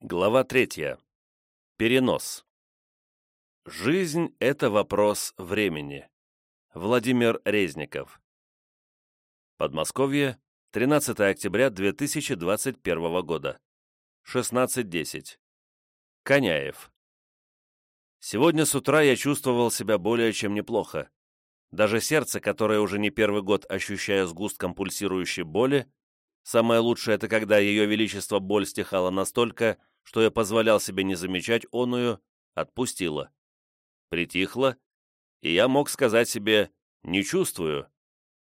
Глава третья. Перенос. Жизнь – это вопрос времени. Владимир Резников. Подмосковье, 13 октября 2021 года. 16.10. Коняев. Сегодня с утра я чувствовал себя более чем неплохо. Даже сердце, которое уже не первый год ощущая сгустком пульсирующей боли, самое лучшее – это когда ее величество боль стихала настолько, что я позволял себе не замечать оную, отпустила. Притихла, и я мог сказать себе «не чувствую».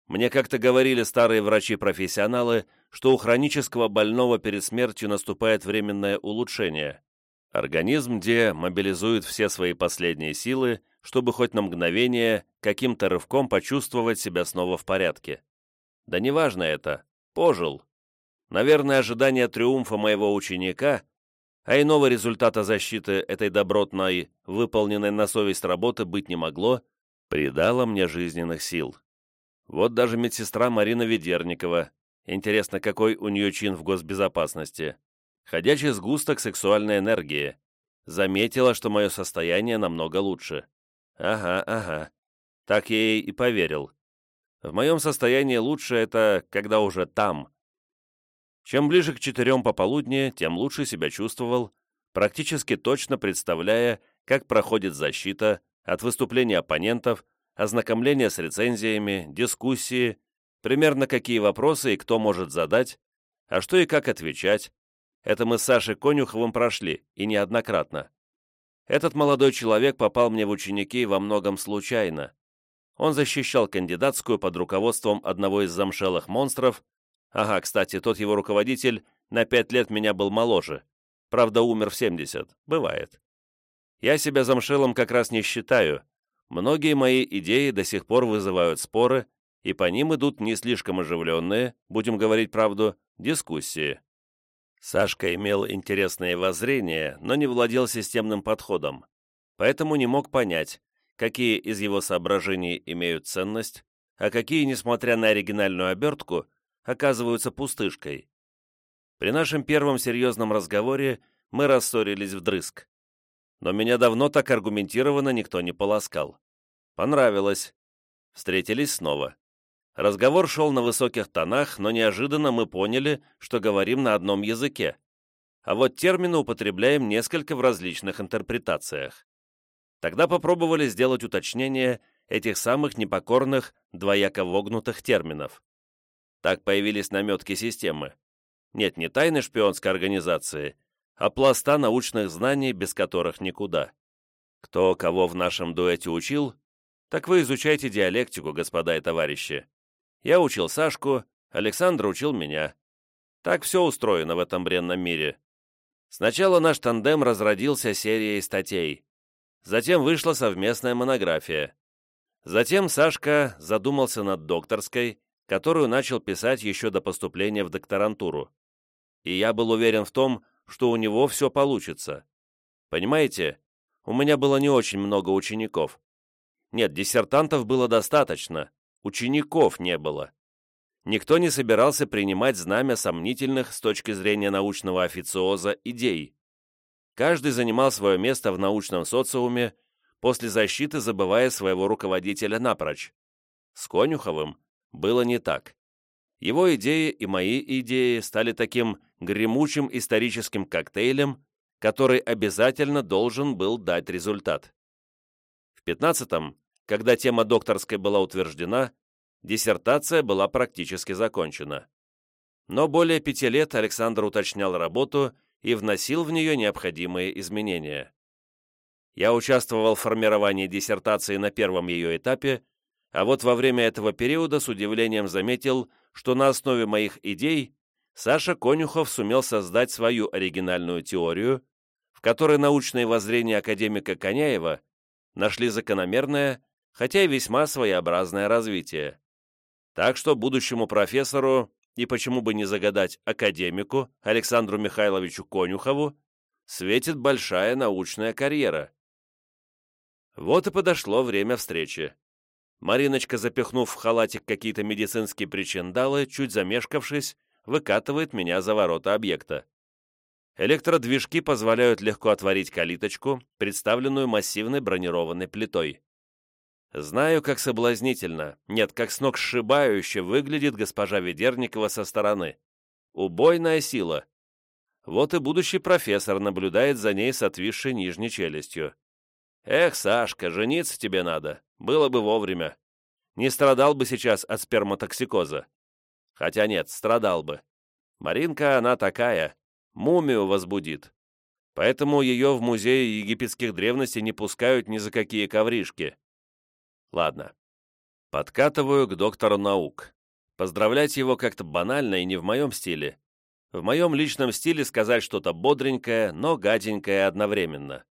Мне как-то говорили старые врачи-профессионалы, что у хронического больного перед смертью наступает временное улучшение. Организм где мобилизует все свои последние силы, чтобы хоть на мгновение каким-то рывком почувствовать себя снова в порядке. Да неважно это, пожил. Наверное, ожидание триумфа моего ученика а иного результата защиты этой добротной, выполненной на совесть работы быть не могло, придало мне жизненных сил. Вот даже медсестра Марина Ведерникова, интересно, какой у нее чин в госбезопасности, ходячий сгусток сексуальной энергии, заметила, что мое состояние намного лучше. Ага, ага. Так я ей и поверил. В моем состоянии лучше это, когда уже там, чем ближе к четырем пополудни, тем лучше себя чувствовал, практически точно представляя, как проходит защита от выступления оппонентов, ознакомления с рецензиями, дискуссии, примерно какие вопросы и кто может задать, а что и как отвечать. Это мы с Сашей Конюховым прошли, и неоднократно. Этот молодой человек попал мне в ученики во многом случайно. Он защищал кандидатскую под руководством одного из замшелых монстров, Ага, кстати, тот его руководитель на пять лет меня был моложе. Правда, умер в 70. Бывает. Я себя замшелом как раз не считаю. Многие мои идеи до сих пор вызывают споры, и по ним идут не слишком оживленные, будем говорить правду, дискуссии. Сашка имел интересные воззрения, но не владел системным подходом, поэтому не мог понять, какие из его соображений имеют ценность, а какие, несмотря на оригинальную обертку, оказываются пустышкой. При нашем первом серьезном разговоре мы рассорились вдрызг. Но меня давно так аргументированно никто не полоскал. Понравилось. Встретились снова. Разговор шел на высоких тонах, но неожиданно мы поняли, что говорим на одном языке. А вот термины употребляем несколько в различных интерпретациях. Тогда попробовали сделать уточнение этих самых непокорных, двояко вогнутых терминов. Так появились наметки системы. Нет, не тайны шпионской организации, а пласта научных знаний, без которых никуда. Кто кого в нашем дуэте учил, так вы изучайте диалектику, господа и товарищи. Я учил Сашку, Александр учил меня. Так все устроено в этом бренном мире. Сначала наш тандем разродился серией статей. Затем вышла совместная монография. Затем Сашка задумался над докторской, которую начал писать еще до поступления в докторантуру. И я был уверен в том, что у него все получится. Понимаете, у меня было не очень много учеников. Нет, диссертантов было достаточно, учеников не было. Никто не собирался принимать знамя сомнительных с точки зрения научного официоза идей. Каждый занимал свое место в научном социуме, после защиты забывая своего руководителя напрочь. С Конюховым было не так. Его идеи и мои идеи стали таким гремучим историческим коктейлем, который обязательно должен был дать результат. В 15-м, когда тема докторской была утверждена, диссертация была практически закончена. Но более пяти лет Александр уточнял работу и вносил в нее необходимые изменения. Я участвовал в формировании диссертации на первом ее этапе а вот во время этого периода с удивлением заметил, что на основе моих идей Саша Конюхов сумел создать свою оригинальную теорию, в которой научные воззрения академика Коняева нашли закономерное, хотя и весьма своеобразное развитие. Так что будущему профессору, и почему бы не загадать академику Александру Михайловичу Конюхову, светит большая научная карьера. Вот и подошло время встречи. Мариночка, запихнув в халатик какие-то медицинские причиндалы, чуть замешкавшись, выкатывает меня за ворота объекта. Электродвижки позволяют легко отворить калиточку, представленную массивной бронированной плитой. Знаю, как соблазнительно, нет, как сногсшибающе выглядит госпожа Ведерникова со стороны. Убойная сила. Вот и будущий профессор наблюдает за ней с отвисшей нижней челюстью. Эх, Сашка, жениться тебе надо, было бы вовремя. Не страдал бы сейчас от сперматоксикоза. Хотя нет, страдал бы. Маринка, она такая, мумию возбудит. Поэтому ее в музее египетских древностей не пускают ни за какие ковришки. Ладно. Подкатываю к доктору наук. Поздравлять его как-то банально и не в моем стиле. В моем личном стиле сказать что-то бодренькое, но гаденькое одновременно.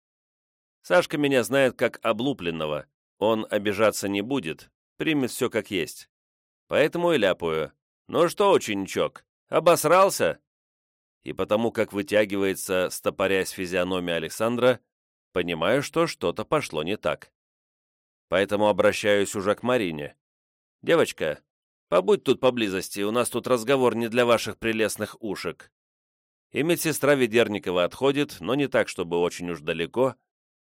Сашка меня знает как облупленного. Он обижаться не будет, примет все как есть. Поэтому и ляпаю. «Ну что, ученичок, обосрался?» и потому как вытягивается, стопорясь физиономия Александра, понимаю, что что-то пошло не так. Поэтому обращаюсь уже к Марине. «Девочка, побудь тут поблизости, у нас тут разговор не для ваших прелестных ушек». И медсестра Ведерникова отходит, но не так, чтобы очень уж далеко,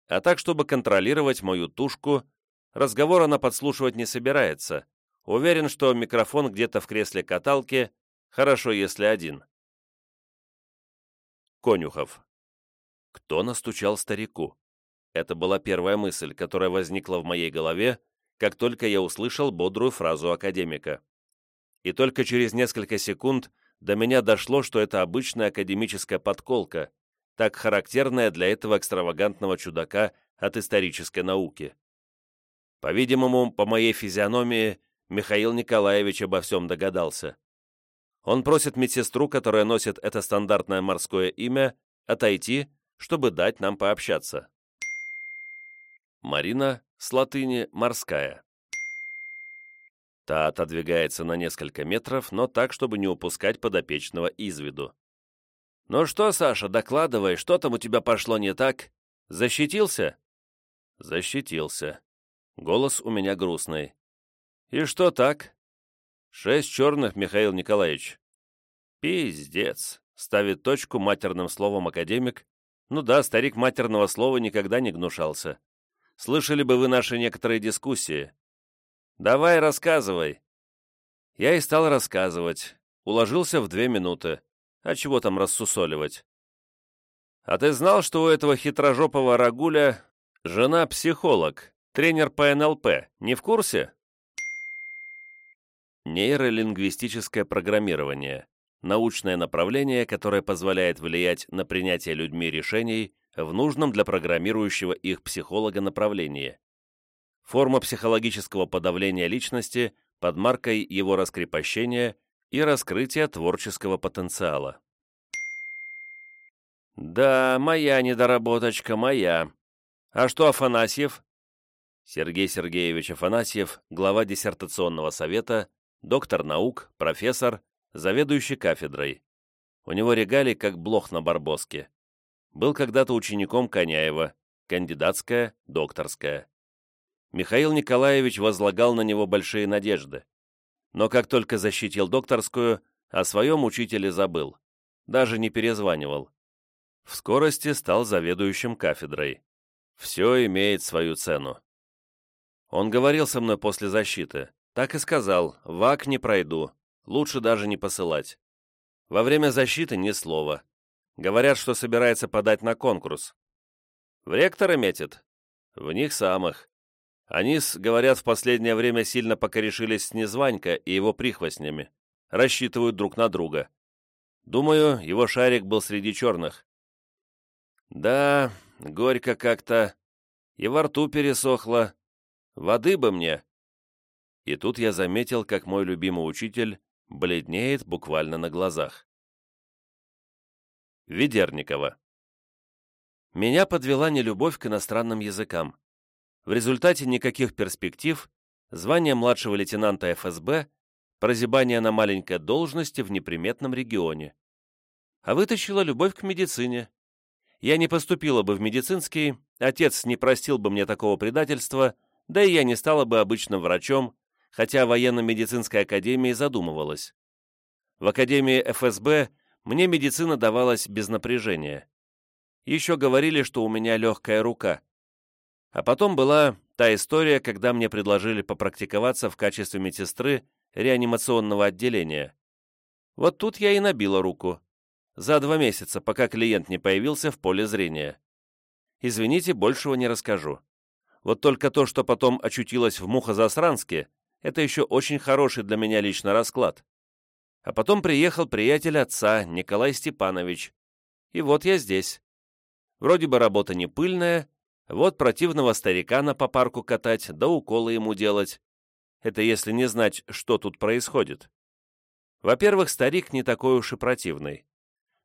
а так, чтобы контролировать мою тушку. Разговор она подслушивать не собирается. Уверен, что микрофон где-то в кресле каталки, хорошо, если один. Конюхов. Кто настучал старику? Это была первая мысль, которая возникла в моей голове, как только я услышал бодрую фразу академика. И только через несколько секунд до меня дошло, что это обычная академическая подколка, так характерная для этого экстравагантного чудака от исторической науки. По-видимому, по моей физиономии Михаил Николаевич обо всем догадался. Он просит медсестру, которая носит это стандартное морское имя, отойти, чтобы дать нам пообщаться. Марина с латыни «морская». Та отодвигается на несколько метров, но так, чтобы не упускать подопечного из виду. «Ну что, Саша, докладывай, что там у тебя пошло не так? Защитился?» «Защитился». Голос у меня грустный. «И что так?» «Шесть черных, Михаил Николаевич». «Пиздец», — ставит точку матерным словом академик. «Ну да, старик матерного слова никогда не гнушался. Слышали бы вы наши некоторые дискуссии. Давай, рассказывай». Я и стал рассказывать. Уложился в две минуты. А чего там рассусоливать? А ты знал, что у этого хитрожопого Рагуля жена психолог, тренер по НЛП, не в курсе? Нейролингвистическое программирование – научное направление, которое позволяет влиять на принятие людьми решений в нужном для программирующего их психолога направлении. Форма психологического подавления личности под маркой его раскрепощения и раскрытия творческого потенциала. «Да, моя недоработочка, моя. А что Афанасьев?» Сергей Сергеевич Афанасьев, глава диссертационного совета, доктор наук, профессор, заведующий кафедрой. У него регалий, как блох на барбоске. Был когда-то учеником Коняева, кандидатская, докторская. Михаил Николаевич возлагал на него большие надежды. Но как только защитил докторскую, о своем учителе забыл. Даже не перезванивал. В скорости стал заведующим кафедрой. Все имеет свою цену. Он говорил со мной после защиты. Так и сказал, ВАК не пройду, лучше даже не посылать. Во время защиты ни слова. Говорят, что собирается подать на конкурс. В ректора метит? В них самых. Они, говорят, в последнее время сильно покорешились с Незванько и его прихвостнями. Рассчитывают друг на друга. Думаю, его шарик был среди черных. Да, горько как-то. И во рту пересохло. Воды бы мне. И тут я заметил, как мой любимый учитель бледнеет буквально на глазах. Ведерникова. Меня подвела нелюбовь к иностранным языкам. В результате никаких перспектив, звание младшего лейтенанта ФСБ, прозябание на маленькой должности в неприметном регионе. А вытащила любовь к медицине. Я не поступила бы в медицинский, отец не простил бы мне такого предательства, да и я не стала бы обычным врачом, хотя военно-медицинской академии задумывалась. В академии ФСБ Мне медицина давалась без напряжения. Еще говорили, что у меня легкая рука. А потом была та история, когда мне предложили попрактиковаться в качестве медсестры реанимационного отделения. Вот тут я и набила руку. За два месяца, пока клиент не появился в поле зрения. Извините, большего не расскажу. Вот только то, что потом очутилось в Мухозасранске, это еще очень хороший для меня лично расклад. А потом приехал приятель отца, Николай Степанович. И вот я здесь. Вроде бы работа не пыльная, вот противного старикана по парку катать, да уколы ему делать. Это если не знать, что тут происходит. Во-первых, старик не такой уж и противный.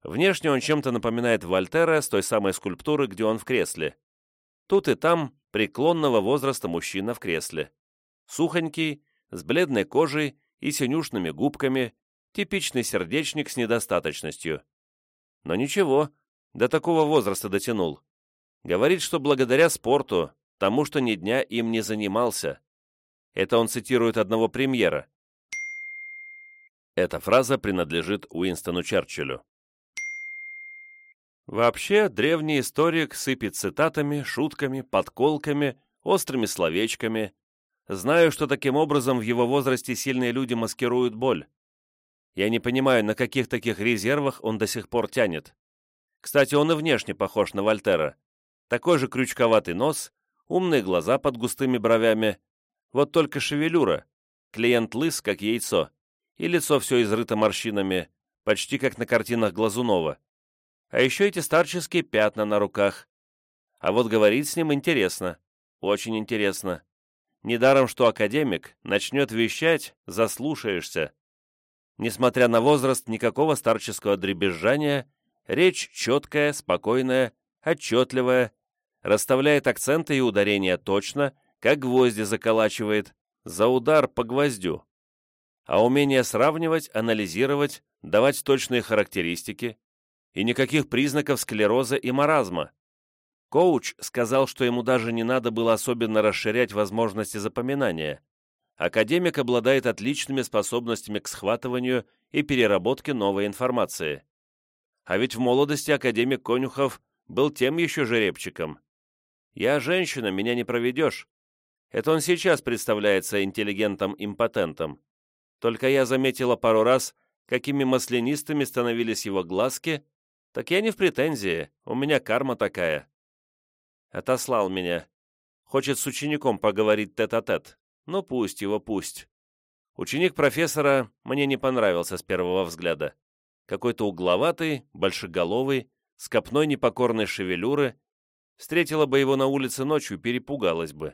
Внешне он чем-то напоминает Вольтера с той самой скульптуры, где он в кресле. Тут и там преклонного возраста мужчина в кресле. Сухонький, с бледной кожей и синюшными губками, типичный сердечник с недостаточностью. Но ничего, до такого возраста дотянул. Говорит, что благодаря спорту, тому, что ни дня им не занимался. Это он цитирует одного премьера. Эта фраза принадлежит Уинстону Черчиллю. Вообще, древний историк сыпет цитатами, шутками, подколками, острыми словечками. Знаю, что таким образом в его возрасте сильные люди маскируют боль. Я не понимаю, на каких таких резервах он до сих пор тянет. Кстати, он и внешне похож на Вольтера. Такой же крючковатый нос, умные глаза под густыми бровями. Вот только шевелюра. Клиент лыс, как яйцо. И лицо все изрыто морщинами, почти как на картинах Глазунова. А еще эти старческие пятна на руках. А вот говорить с ним интересно. Очень интересно. Недаром, что академик начнет вещать, заслушаешься. Несмотря на возраст, никакого старческого дребезжания, речь четкая, спокойная, отчетливая, расставляет акценты и ударения точно, как гвозди заколачивает, за удар по гвоздю. А умение сравнивать, анализировать, давать точные характеристики, и никаких признаков склероза и маразма. Коуч сказал, что ему даже не надо было особенно расширять возможности запоминания. Академик обладает отличными способностями к схватыванию и переработке новой информации. А ведь в молодости академик Конюхов был тем еще жеребчиком. «Я женщина, меня не проведешь». Это он сейчас представляется интеллигентом-импотентом. Только я заметила пару раз, какими маслянистыми становились его глазки, так я не в претензии, у меня карма такая. Отослал меня. Хочет с учеником поговорить тет-а-тет. -тет. Ну пусть его, пусть. Ученик профессора мне не понравился с первого взгляда. Какой-то угловатый, большеголовый, с копной непокорной шевелюры. Встретила бы его на улице ночью, перепугалась бы.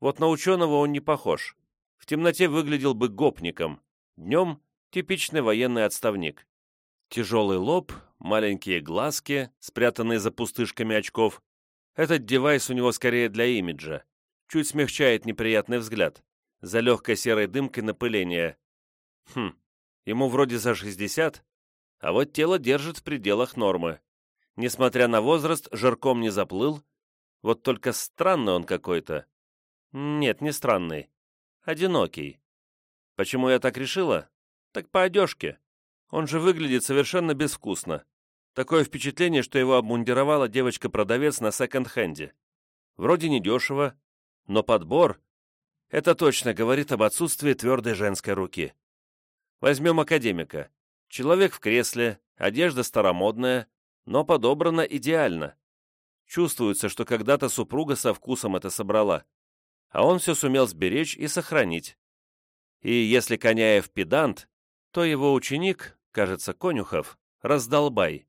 Вот на ученого он не похож. В темноте выглядел бы гопником. Днем — типичный военный отставник. Тяжелый лоб, маленькие глазки, спрятанные за пустышками очков. Этот девайс у него скорее для имиджа. Чуть смягчает неприятный взгляд. За легкой серой дымкой напыления. Хм, ему вроде за 60, а вот тело держит в пределах нормы. Несмотря на возраст, жирком не заплыл. Вот только странный он какой-то. Нет, не странный. Одинокий. Почему я так решила? Так по одежке. Он же выглядит совершенно безвкусно. Такое впечатление, что его обмундировала девочка-продавец на секонд-хенде. Вроде недешево, но подбор — это точно говорит об отсутствии твердой женской руки. Возьмем академика. Человек в кресле, одежда старомодная, но подобрана идеально. Чувствуется, что когда-то супруга со вкусом это собрала, а он все сумел сберечь и сохранить. И если Коняев педант, то его ученик кажется, Конюхов, раздолбай.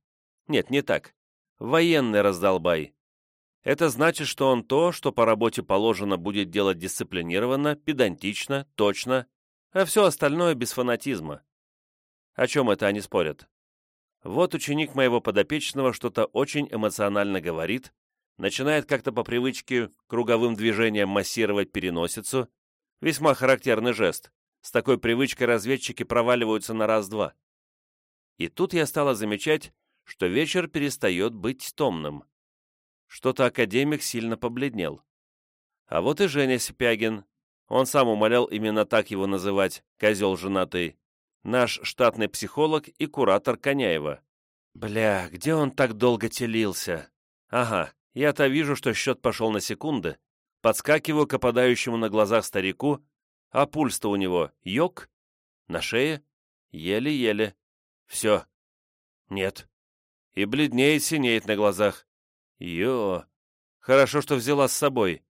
Нет, не так. Военный раздолбай. Это значит, что он то, что по работе положено, будет делать дисциплинированно, педантично, точно, а все остальное без фанатизма. О чем это они спорят? Вот ученик моего подопечного что-то очень эмоционально говорит, начинает как-то по привычке круговым движением массировать переносицу, весьма характерный жест. С такой привычкой разведчики проваливаются на раз-два. И тут я стала замечать, что вечер перестает быть томным. Что-то академик сильно побледнел. А вот и Женя Сипягин. Он сам умолял именно так его называть, козел женатый. наш штатный психолог и куратор Коняева. Бля, где он так долго телился? Ага, я-то вижу, что счет пошел на секунды. Подскакиваю к опадающему на глазах старику, а пульс-то у него йог? На шее? Еле-еле. Все. Нет. И бледнеет, синеет на глазах. Йо. Хорошо, что взяла с собой.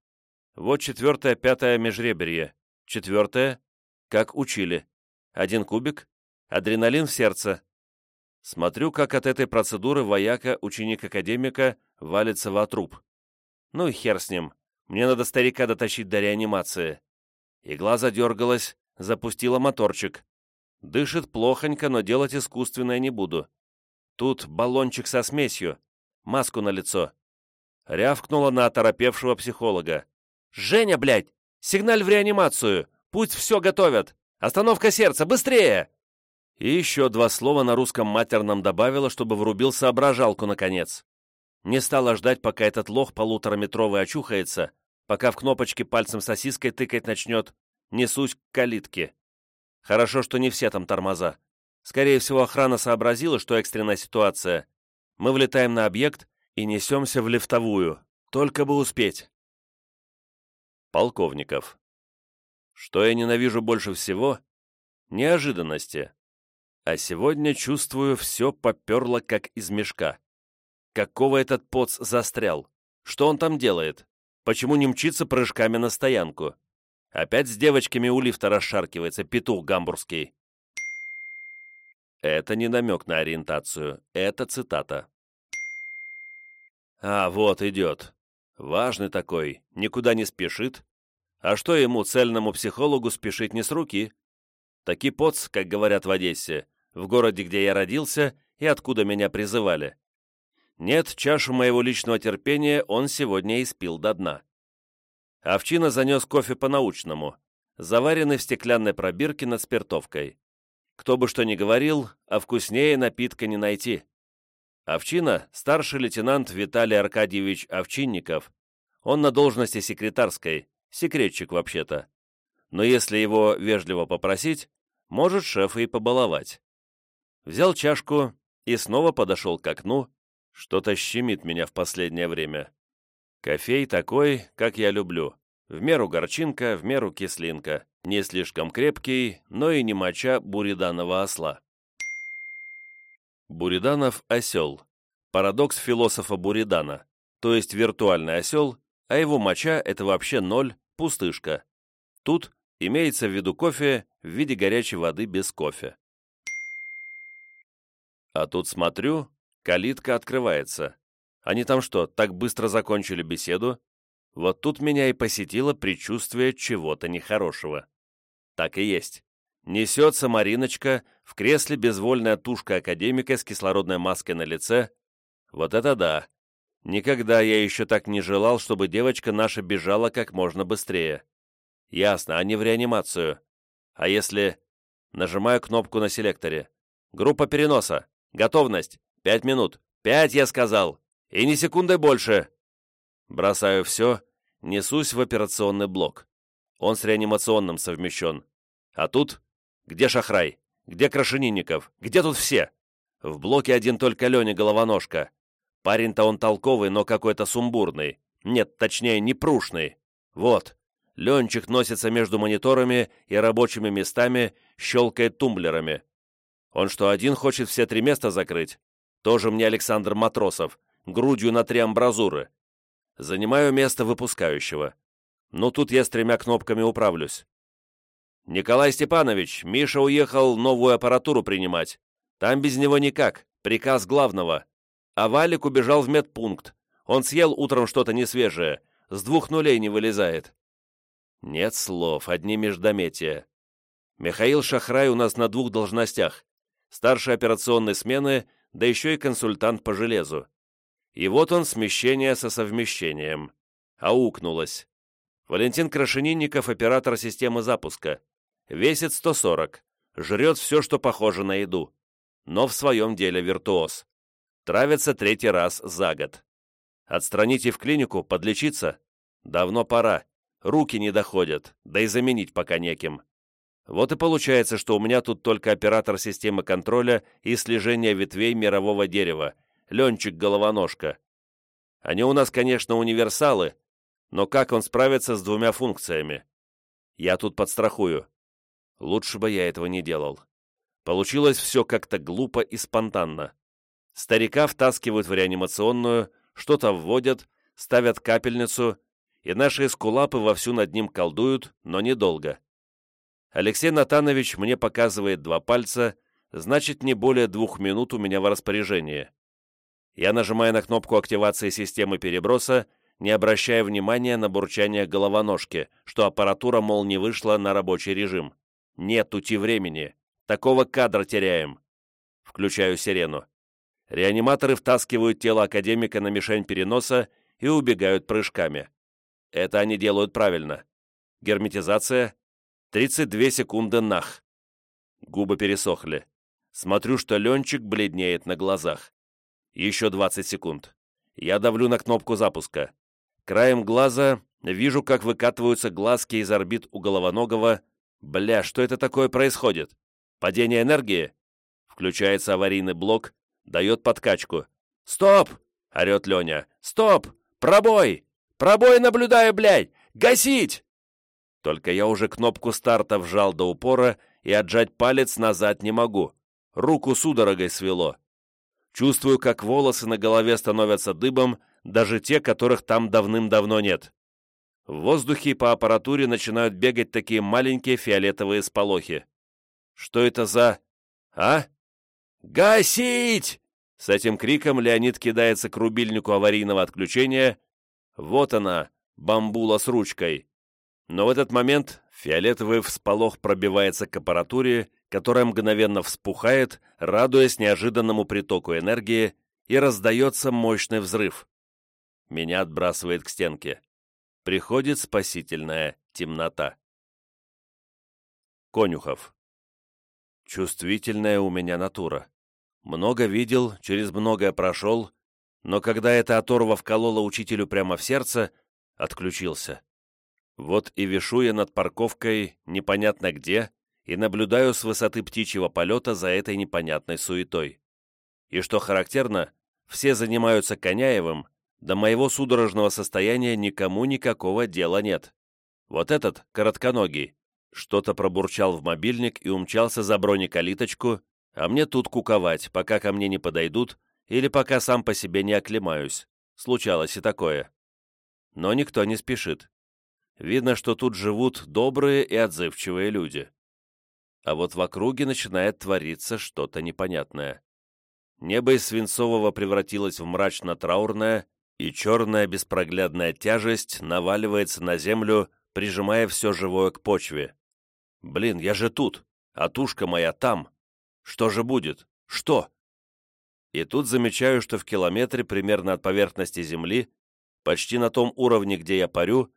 Вот четвертое, пятое межреберье. Четвертое. Как учили. Один кубик. Адреналин в сердце. Смотрю, как от этой процедуры вояка, ученик-академика, валится в отруб. Ну и хер с ним. Мне надо старика дотащить до реанимации. Игла задергалась, запустила моторчик. Дышит плохонько, но делать искусственное не буду. Тут баллончик со смесью, маску на лицо. Рявкнула на оторопевшего психолога. «Женя, блядь! Сигналь в реанимацию! Пусть все готовят! Остановка сердца! Быстрее!» И еще два слова на русском матерном добавила, чтобы врубил соображалку наконец. Не стала ждать, пока этот лох полутораметровый очухается, пока в кнопочке пальцем сосиской тыкать начнет, несусь к калитке. Хорошо, что не все там тормоза. Скорее всего, охрана сообразила, что экстренная ситуация. Мы влетаем на объект и несемся в лифтовую. Только бы успеть. Полковников. Что я ненавижу больше всего? Неожиданности. А сегодня чувствую, все поперло как из мешка. Какого этот поц застрял? Что он там делает? Почему не мчится прыжками на стоянку? Опять с девочками у лифта расшаркивается петух гамбургский. Это не намек на ориентацию, это цитата. А, вот идет. Важный такой, никуда не спешит. А что ему, цельному психологу, спешить не с руки? Таки поц, как говорят в Одессе, в городе, где я родился и откуда меня призывали. Нет, чашу моего личного терпения он сегодня испил до дна. Овчина занес кофе по-научному, заваренный в стеклянной пробирке над спиртовкой. Кто бы что ни говорил, а вкуснее напитка не найти. Овчина – старший лейтенант Виталий Аркадьевич Овчинников. Он на должности секретарской, секретчик вообще-то. Но если его вежливо попросить, может шефа и побаловать. Взял чашку и снова подошел к окну. Что-то щемит меня в последнее время. Кофей такой, как я люблю. В меру горчинка, в меру кислинка. Не слишком крепкий, но и не моча буриданова осла. Буриданов – осел. Парадокс философа Буридана. То есть виртуальный осел, а его моча – это вообще ноль, пустышка. Тут имеется в виду кофе в виде горячей воды без кофе. А тут смотрю, калитка открывается. Они там что, так быстро закончили беседу? Вот тут меня и посетило предчувствие чего-то нехорошего. Так и есть. Несется Мариночка, в кресле безвольная тушка академика с кислородной маской на лице. Вот это да! Никогда я еще так не желал, чтобы девочка наша бежала как можно быстрее. Ясно, а не в реанимацию. А если... Нажимаю кнопку на селекторе. Группа переноса. Готовность. Пять минут. Пять, я сказал. И ни секунды больше. Бросаю все, несусь в операционный блок. Он с реанимационным совмещен. А тут? Где Шахрай? Где Крашенинников? Где тут все? В блоке один только Леня Головоножка. Парень-то он толковый, но какой-то сумбурный. Нет, точнее, непрушный. Вот. Ленчик носится между мониторами и рабочими местами, щелкает тумблерами. Он что, один хочет все три места закрыть? Тоже мне Александр Матросов, грудью на три амбразуры. Занимаю место выпускающего. Ну, тут я с тремя кнопками управлюсь. «Николай Степанович, Миша уехал новую аппаратуру принимать. Там без него никак, приказ главного. А Валик убежал в медпункт. Он съел утром что-то несвежее, с двух нулей не вылезает». Нет слов, одни междометия. Михаил Шахрай у нас на двух должностях. Старший операционной смены, да еще и консультант по железу. И вот он смещение со совмещением. Аукнулось. Валентин Крашенинников, оператор системы запуска. Весит 140. Жрет все, что похоже на еду. Но в своем деле виртуоз. Травится третий раз за год. Отстраните в клинику, подлечиться? Давно пора. Руки не доходят, да и заменить пока неким. Вот и получается, что у меня тут только оператор системы контроля и слежения ветвей мирового дерева, Ленчик-головоножка. Они у нас, конечно, универсалы, но как он справится с двумя функциями? Я тут подстрахую. Лучше бы я этого не делал. Получилось все как-то глупо и спонтанно. Старика втаскивают в реанимационную, что-то вводят, ставят капельницу, и наши эскулапы вовсю над ним колдуют, но недолго. Алексей Натанович мне показывает два пальца, значит, не более двух минут у меня в распоряжении. Я нажимаю на кнопку активации системы переброса, не обращая внимания на бурчание головоножки, что аппаратура, мол, не вышла на рабочий режим. Нет ути времени. Такого кадра теряем. Включаю сирену. Реаниматоры втаскивают тело академика на мишень переноса и убегают прыжками. Это они делают правильно. Герметизация. 32 секунды нах. Губы пересохли. Смотрю, что Ленчик бледнеет на глазах. Еще 20 секунд. Я давлю на кнопку запуска. Краем глаза вижу, как выкатываются глазки из орбит у головоногого. Бля, что это такое происходит? Падение энергии? Включается аварийный блок, дает подкачку. «Стоп!» — орет Леня. «Стоп! Пробой! Пробой наблюдаю, блядь! Гасить!» Только я уже кнопку старта вжал до упора и отжать палец назад не могу. Руку судорогой свело. Чувствую, как волосы на голове становятся дыбом, даже те, которых там давным-давно нет. В воздухе по аппаратуре начинают бегать такие маленькие фиолетовые сполохи. Что это за... А? «Гасить!» С этим криком Леонид кидается к рубильнику аварийного отключения. Вот она, бамбула с ручкой. Но в этот момент фиолетовый всполох пробивается к аппаратуре, которая мгновенно вспухает, радуясь неожиданному притоку энергии, и раздается мощный взрыв. Меня отбрасывает к стенке. Приходит спасительная темнота. Конюхов. Чувствительная у меня натура. Много видел, через многое прошел, но когда эта оторва вколола учителю прямо в сердце, отключился. Вот и вишу я над парковкой непонятно где и наблюдаю с высоты птичьего полета за этой непонятной суетой. И что характерно, все занимаются Коняевым, до моего судорожного состояния никому никакого дела нет. Вот этот, коротконогий, что-то пробурчал в мобильник и умчался за бронекалиточку, а мне тут куковать, пока ко мне не подойдут или пока сам по себе не оклемаюсь. Случалось и такое. Но никто не спешит. Видно, что тут живут добрые и отзывчивые люди. А вот в округе начинает твориться что-то непонятное. Небо из свинцового превратилось в мрачно-траурное, и черная беспроглядная тяжесть наваливается на землю, прижимая все живое к почве. Блин, я же тут, а тушка моя там. Что же будет? Что? И тут замечаю, что в километре примерно от поверхности Земли, почти на том уровне, где я парю,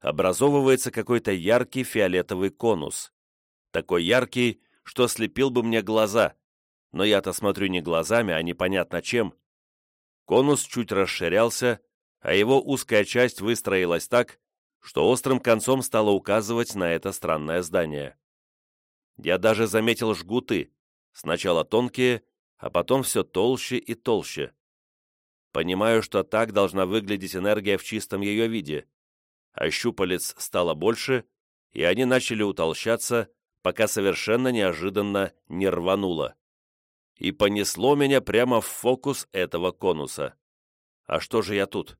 образовывается какой-то яркий фиолетовый конус. Такой яркий, что ослепил бы мне глаза, но я-то смотрю не глазами, а непонятно чем. Конус чуть расширялся, а его узкая часть выстроилась так, что острым концом стало указывать на это странное здание. Я даже заметил жгуты, сначала тонкие, а потом все толще и толще. Понимаю, что так должна выглядеть энергия в чистом ее виде, а щупалец стало больше, и они начали утолщаться, пока совершенно неожиданно не рвануло. И понесло меня прямо в фокус этого конуса. А что же я тут?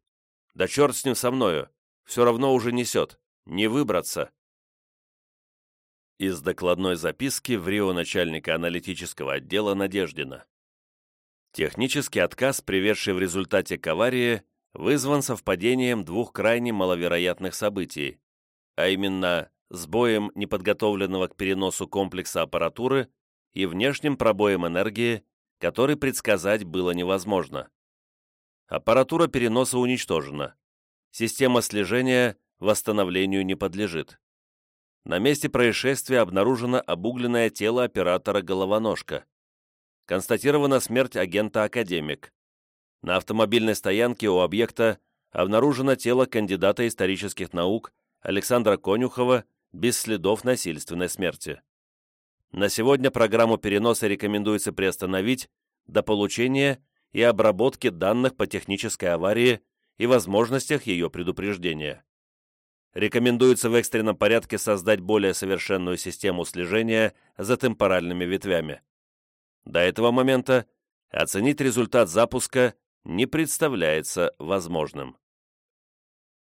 Да черт с ним со мною! все равно уже несет, не выбраться. Из докладной записки в Рио начальника аналитического отдела Надеждина. Технический отказ, приведший в результате к аварии, вызван совпадением двух крайне маловероятных событий, а именно сбоем неподготовленного к переносу комплекса аппаратуры и внешним пробоем энергии, который предсказать было невозможно. Аппаратура переноса уничтожена система слежения восстановлению не подлежит. На месте происшествия обнаружено обугленное тело оператора «Головоножка». Констатирована смерть агента «Академик». На автомобильной стоянке у объекта обнаружено тело кандидата исторических наук Александра Конюхова без следов насильственной смерти. На сегодня программу переноса рекомендуется приостановить до получения и обработки данных по технической аварии и возможностях ее предупреждения. Рекомендуется в экстренном порядке создать более совершенную систему слежения за темпоральными ветвями. До этого момента оценить результат запуска не представляется возможным.